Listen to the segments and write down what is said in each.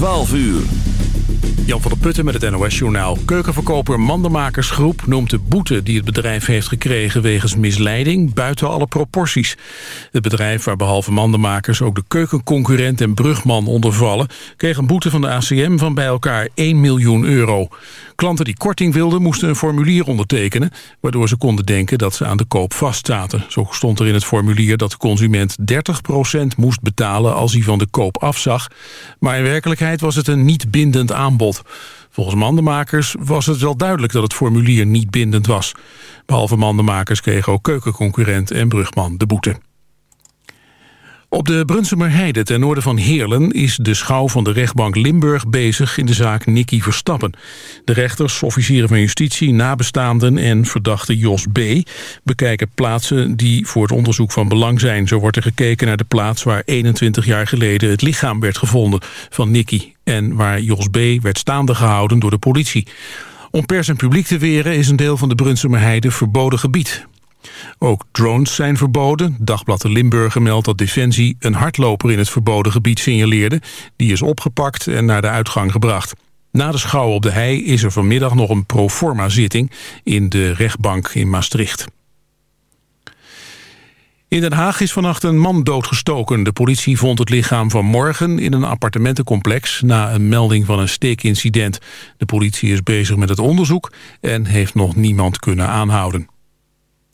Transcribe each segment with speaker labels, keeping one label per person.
Speaker 1: 12 uur.
Speaker 2: Jan van der Putten met het NOS-journaal. Keukenverkoper Mandenmakersgroep noemt de boete die het bedrijf heeft gekregen wegens misleiding buiten alle proporties. Het bedrijf, waar behalve mandenmakers ook de keukenconcurrent en brugman onder vallen, kreeg een boete van de ACM van bij elkaar 1 miljoen euro. Klanten die korting wilden moesten een formulier ondertekenen, waardoor ze konden denken dat ze aan de koop vastzaten. Zo stond er in het formulier dat de consument 30% moest betalen als hij van de koop afzag, maar in werkelijkheid was het een niet bindend aanbod. Volgens mandenmakers was het wel duidelijk dat het formulier niet bindend was. Behalve mandenmakers kregen ook keukenconcurrent en brugman de boete. Op de Brunsumer Heide ten noorden van Heerlen is de schouw van de rechtbank Limburg bezig in de zaak Nicky Verstappen. De rechters, officieren van justitie, nabestaanden en verdachte Jos B. bekijken plaatsen die voor het onderzoek van belang zijn. Zo wordt er gekeken naar de plaats waar 21 jaar geleden het lichaam werd gevonden van Nicky en waar Jos B. werd staande gehouden door de politie. Om pers en publiek te weren is een deel van de Brunsumer Heide verboden gebied. Ook drones zijn verboden. Dagblad de Limburger meldt dat Defensie een hardloper in het verboden gebied signaleerde. Die is opgepakt en naar de uitgang gebracht. Na de schouw op de hei is er vanmiddag nog een proforma zitting in de rechtbank in Maastricht. In Den Haag is vannacht een man doodgestoken. De politie vond het lichaam van morgen in een appartementencomplex... na een melding van een steekincident. De politie is bezig met het onderzoek en heeft nog niemand kunnen aanhouden.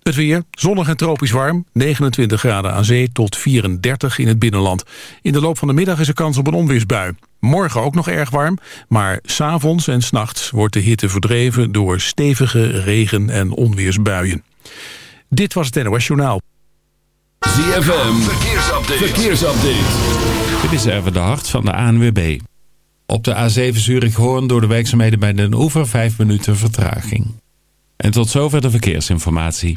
Speaker 2: Het weer, zonnig en tropisch warm, 29 graden aan zee tot 34 in het binnenland. In de loop van de middag is er kans op een onweersbui. Morgen ook nog erg warm, maar s'avonds en s'nachts wordt de hitte verdreven door stevige regen- en onweersbuien. Dit was het NOS Journaal.
Speaker 1: ZFM, verkeersupdate. verkeersupdate.
Speaker 3: Dit is even de hart van de ANWB. Op de A7 Zurich-Hoorn door de werkzaamheden bij Den Oever 5 minuten vertraging. En tot zover de verkeersinformatie.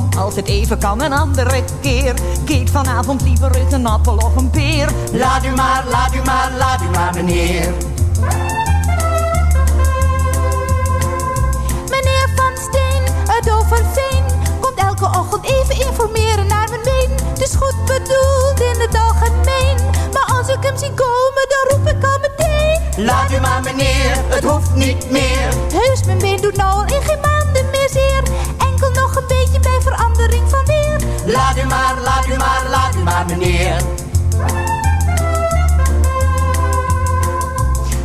Speaker 4: als het even kan, een andere keer. Keet vanavond liever eens een appel of een peer.
Speaker 5: Laat u maar, laat u maar, laat u maar meneer.
Speaker 6: Meneer Van Steen, het Overveen Komt elke ochtend even informeren naar mijn been Het is goed bedoeld in het algemeen Maar als ik hem zie komen, dan roep ik al meteen
Speaker 5: Laat u maar meneer, het hoeft niet meer
Speaker 6: Heus, mijn been doet nou al in geen maanden meer zeer
Speaker 5: meneer.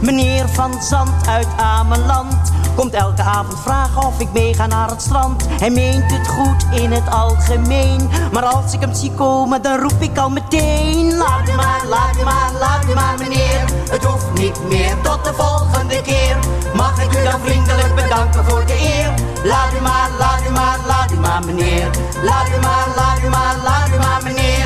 Speaker 5: Meneer van Zand uit Ameland Komt elke avond vragen of ik meega naar het strand. Hij meent het goed in het algemeen Maar als ik hem zie komen dan roep ik al meteen Laat u maar, laat u maar, laat u maar meneer. Het hoeft niet meer, tot de volgende keer. Mag ik u dan vriendelijk bedanken voor de eer? Laat u maar, laat u maar, laat u maar meneer. Laat u maar, laat u maar, laat u maar meneer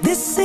Speaker 7: This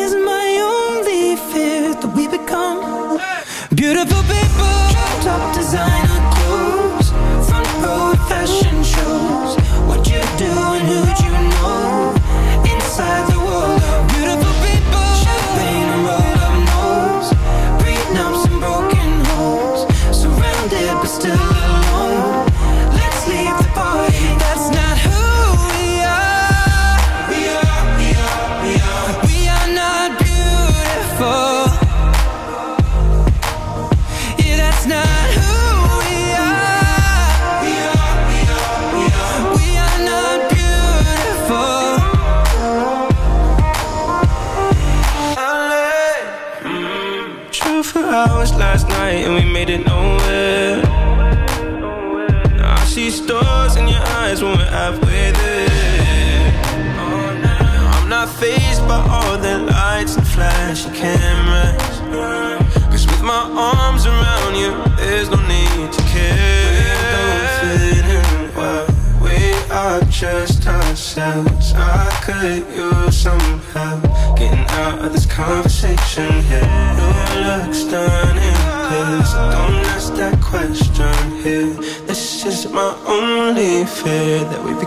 Speaker 7: only fear that we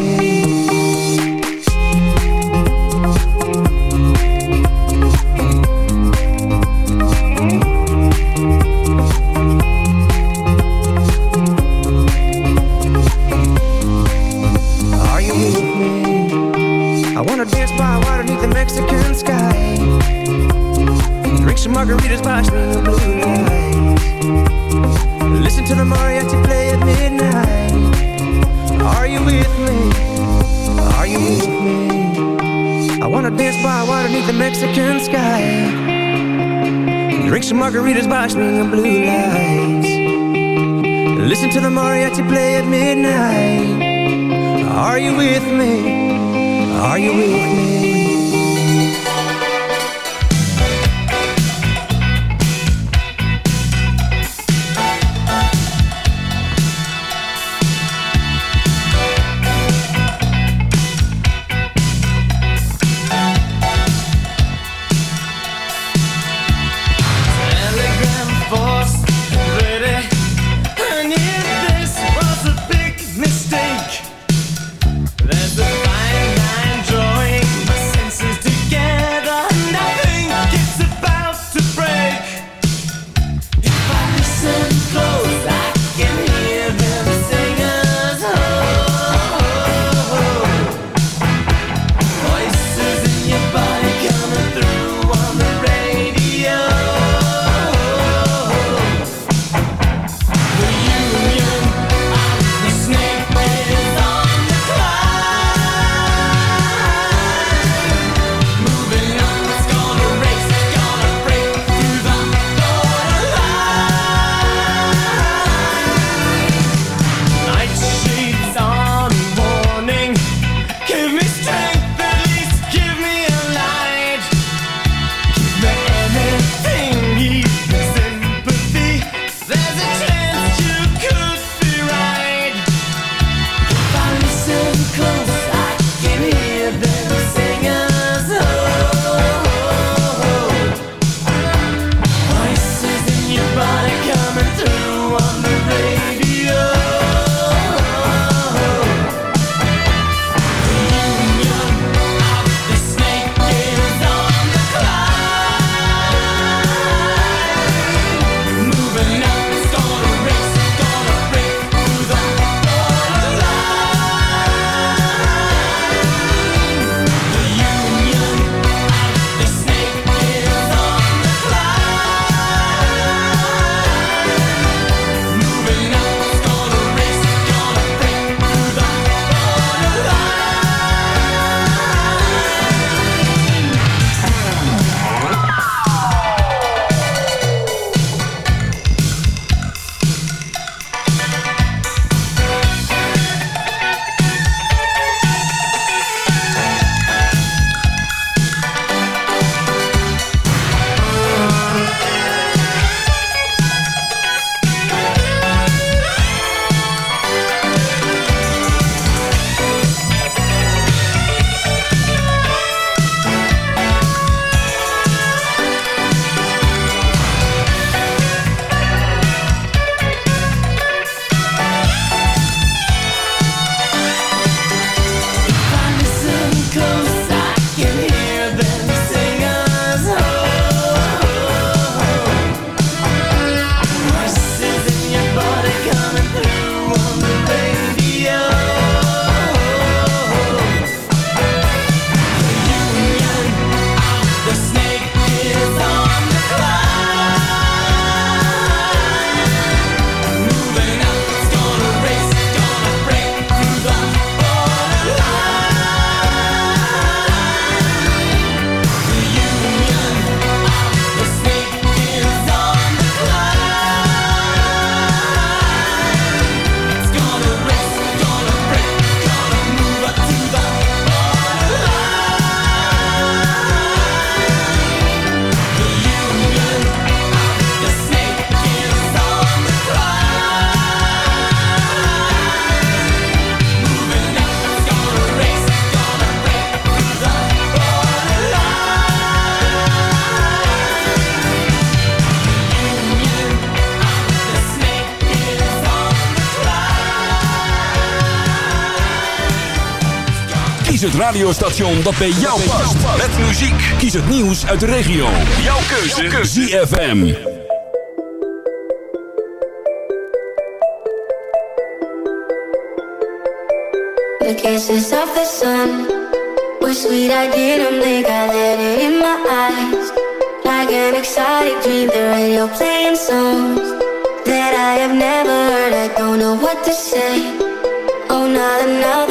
Speaker 7: radiostation dat bij jou past. Met muziek. Kies het nieuws uit de regio. Jouw keuze. Jouw. ZFM.
Speaker 8: The kisses of the sun were sweet. I didn't think I let it in my eyes. Like an excited dream, the radio playing songs that I have never heard. I don't know what to say. Oh, not another.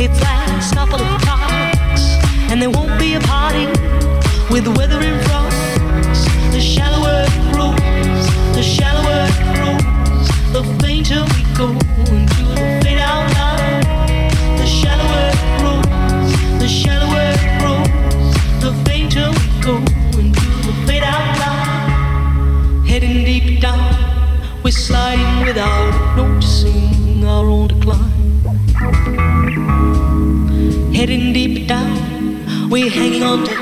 Speaker 9: its last couple of clocks, and there won't be a party with the weather in front. The shallower it grows, the shallower it grows, the fainter we go into the fade out line. The shallower it grows, the shallower it grows, the fainter we go into the fade out line. Heading deep down, we're sliding without hanging on to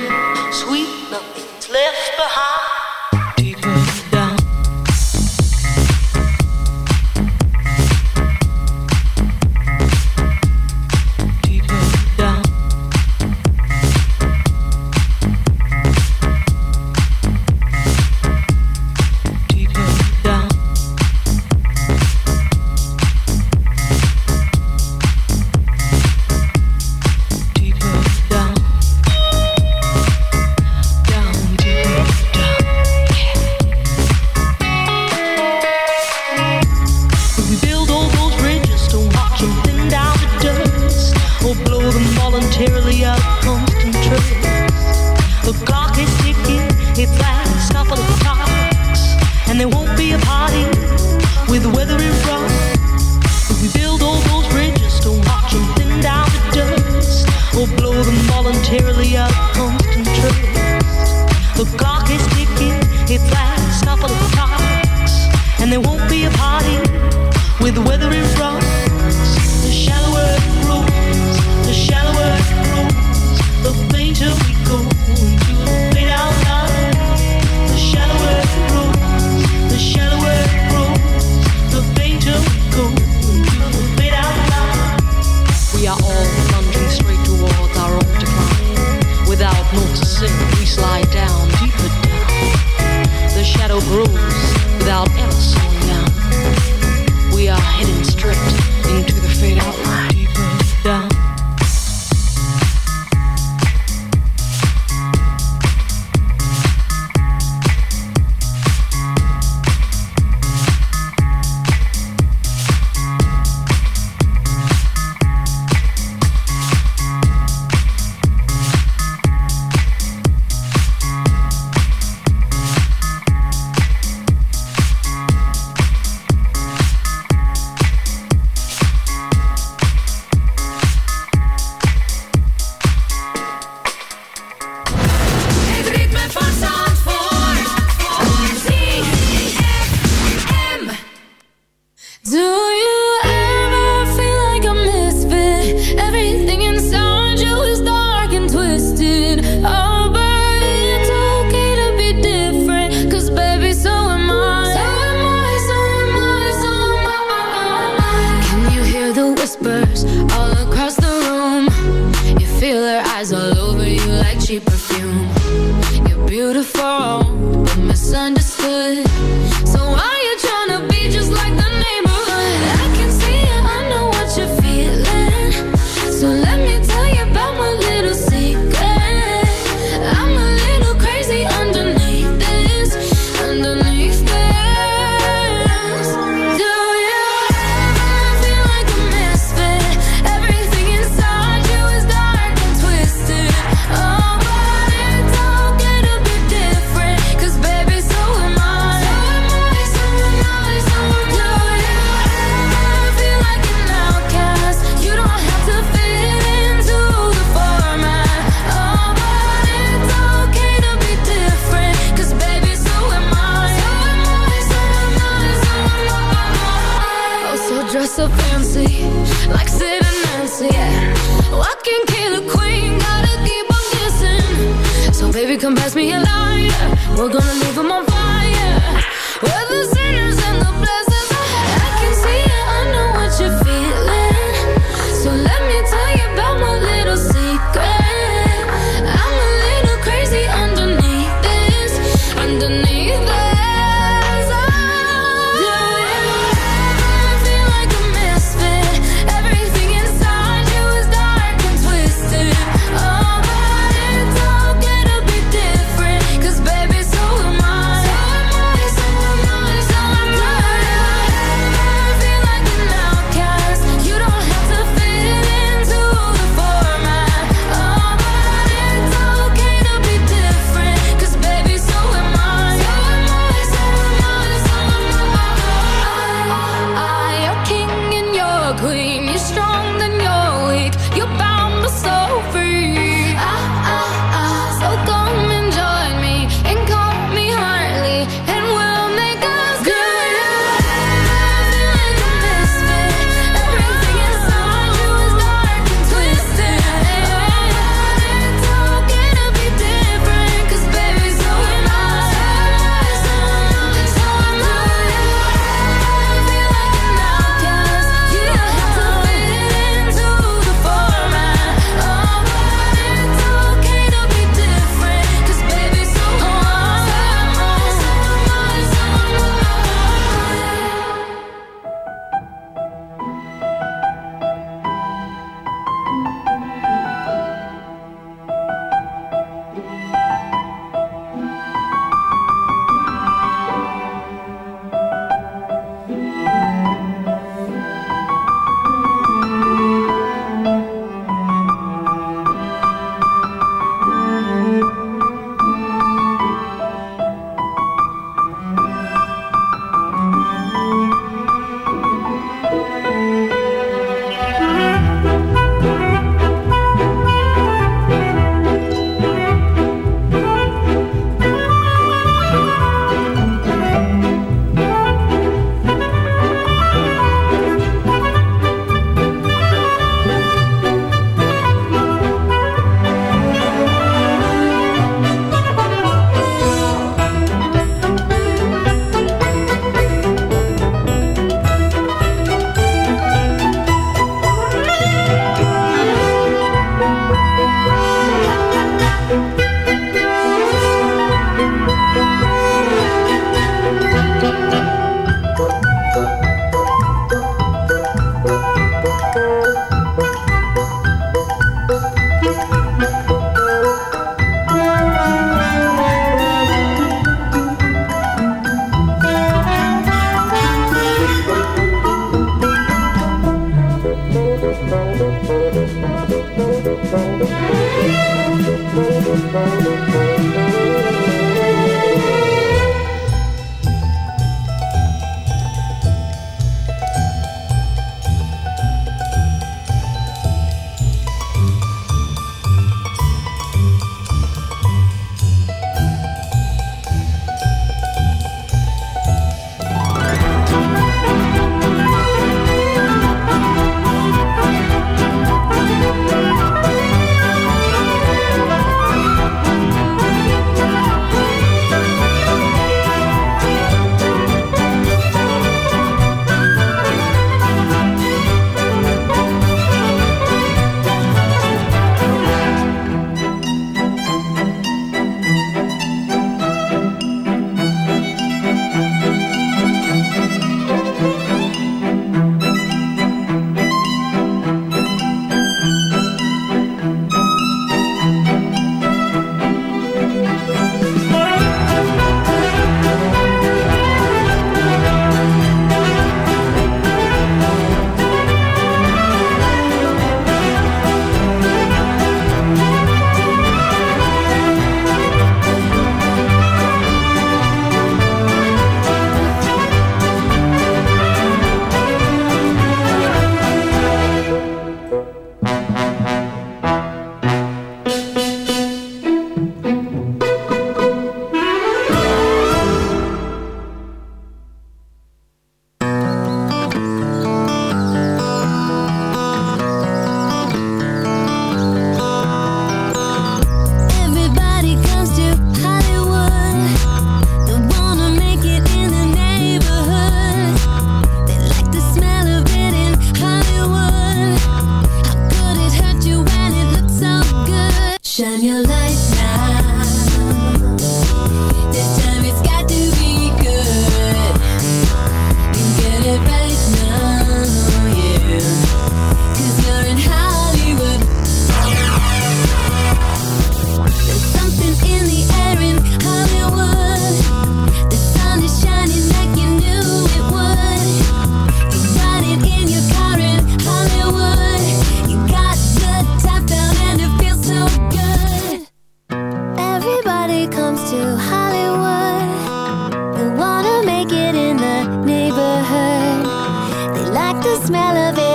Speaker 9: the
Speaker 10: smell of it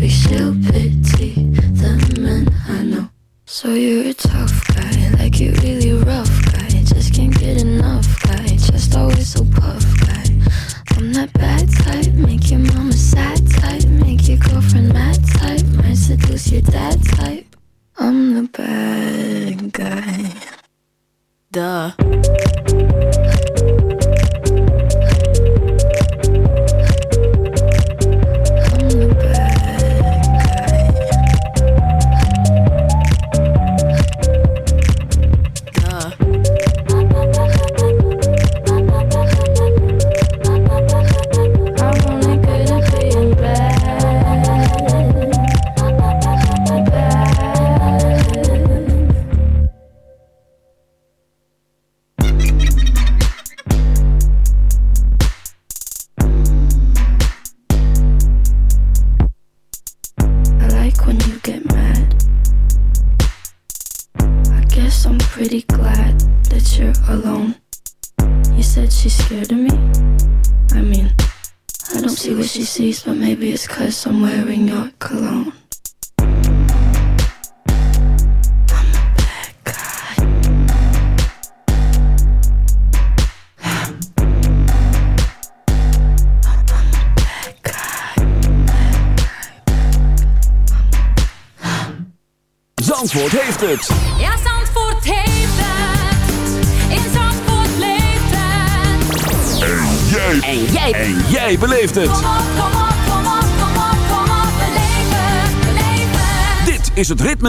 Speaker 10: be
Speaker 11: stupid.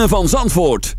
Speaker 11: Van Zandvoort.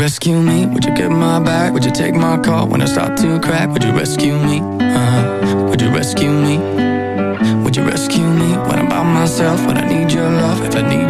Speaker 12: rescue me? Would you get my back? Would you take my call when I start to crack? Would you rescue me? Uh -huh. Would you rescue me? Would you rescue me when I'm by myself? When I need your love, if I need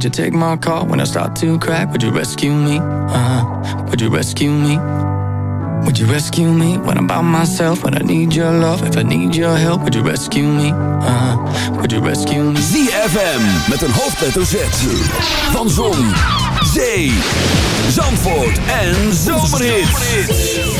Speaker 12: Would you take my call when I start to crack? Would you rescue me? Uh-huh. Would you rescue me? Would you rescue me when I'm by myself? When I need your love, if I need your help, would you rescue me? Uh-huh. Would you rescue me?
Speaker 1: ZFM met een hoofdletter Z van Zon, Zee, Zandvoort en Zomerhits.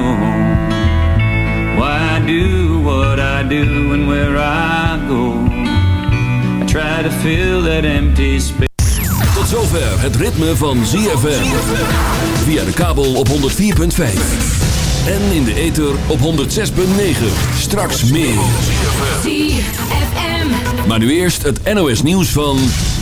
Speaker 13: do and where I go. I try to fill that empty space.
Speaker 14: Tot zover het ritme van ZFM. Via de kabel op 104.5. En in de ether op 106.9. Straks meer.
Speaker 15: ZFM.
Speaker 14: Maar nu eerst het NOS nieuws van...